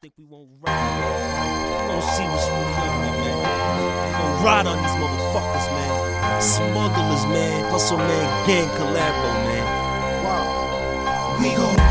think we won't ride, man. Don't see what's really happening, man. We gon' ride on these motherfuckers, man. Smugglers, man. Hustle, man. Gang collabo, man. Wow. We gon'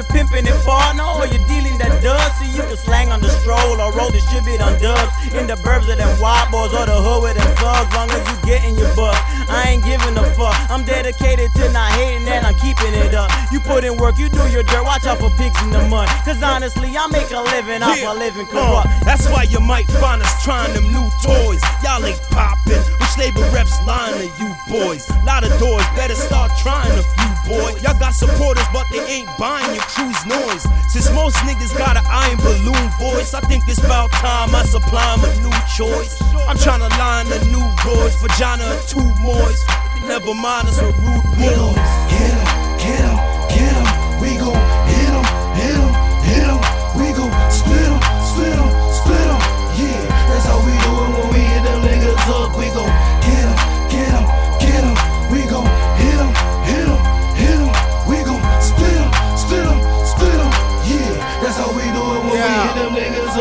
you're pimping it, partner, or you're dealing that does, see you can slang on the stroll or roll distribute on dubs. In the burbs of them wild boys or the hood with them thugs, long as you getting your buck. I ain't giving a fuck. I'm dedicated to not hating and I'm keeping it up. You put in work, you do your dirt, watch out for pigs in the mud. Cause honestly, I make a living off Yeah. a living Uh, corrupt. that's why you might find us trying them new toys. Y'all ain't poppin'. Which label reps lying to you boys? Lot of doors, better start trying got supporters, but they ain't buying your crew's noise. Since most niggas got an iron balloon voice, I think it's about time I supply 'em a new choice. I'm trying to line a new voice, vagina or two moist. Never mind us with rude boys. get 'em,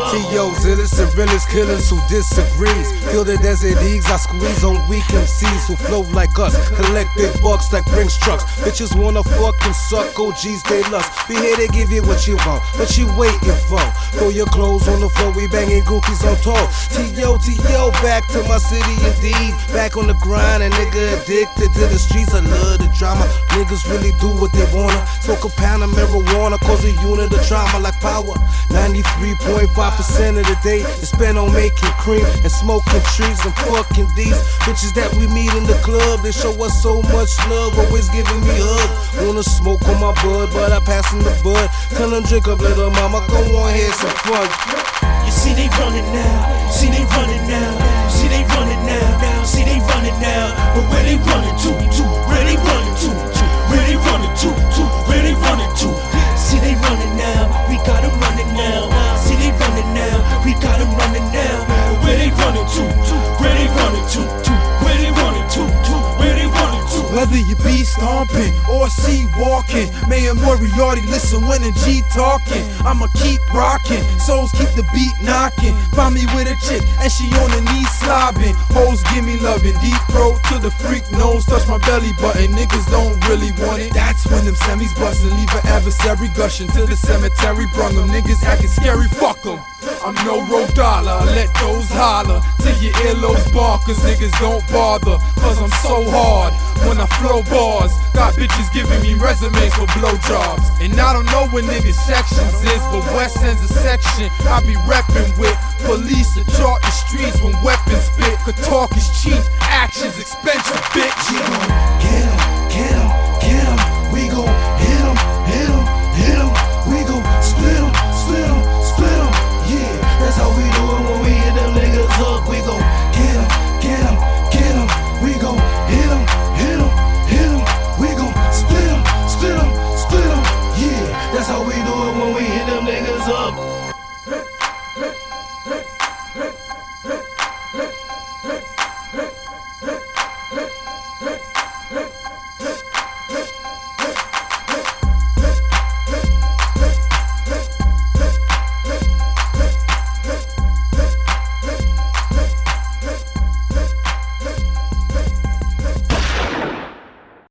T.O.'s innocent realest killers who disagrees. Feel the desert ease, I squeeze on weak MCs who flow like us. Collect big bucks like Brinks trucks. Bitches wanna fucking suck, OGs they lust. Be here to give you what you want, what you waiting for. Throw your clothes on the floor, we banging gookies on tour. T.O. T.O. back to my city indeed. Back on the grind, and nigga addicted to the streets. I love the drama. Niggas really do what they wanna. Smoke a pound of marijuana, cause a unit of trauma like power. 93.5% of the day is spent on making cream and smoking trees and fucking these bitches that we meet in the club. They show us so much love, always giving me hug. Wanna smoke on my bud, but I pass them the bud. Tell them drink up, little mama, go on, have some fun. You see they running now, see they running now, see they running now, see they running now. But where they running to, stomping or see walking, Mayor Moriarty listen when a G talking. I'ma keep rocking, souls keep the beat knocking. Find me with a chick and she on her knees slobbing. Hoes give me loving, deep throat to the freak nose, touch my belly button. Niggas don't really want it. That's when them semis bustin', leave an adversary gushing to the cemetery. Brung them niggas acting scary, fuck fuck 'em. I'm no road dollar, let those holler till your earlobes bar, cause niggas don't bother. Cause I'm so hard when I flow bars. Got bitches giving me resumes for blowjobs. And I don't know where niggas sections is, but West End's a section I be reppin' with. Police to chart the streets when weapons spit. Cause talk is cheap, action's expensive, bitch. We gon' get em, get em, get em. We gon' hit em, hit em, hit em. We gon' split em, split em, split em. Yeah, that's how we do it when we hit them niggas up. We gon' get em, get em, get em. We gon' hit em hit him, hit him, we gon' split him, split him, split him. Yeah, that's how we do it when we hit them niggas up. Hey, hey.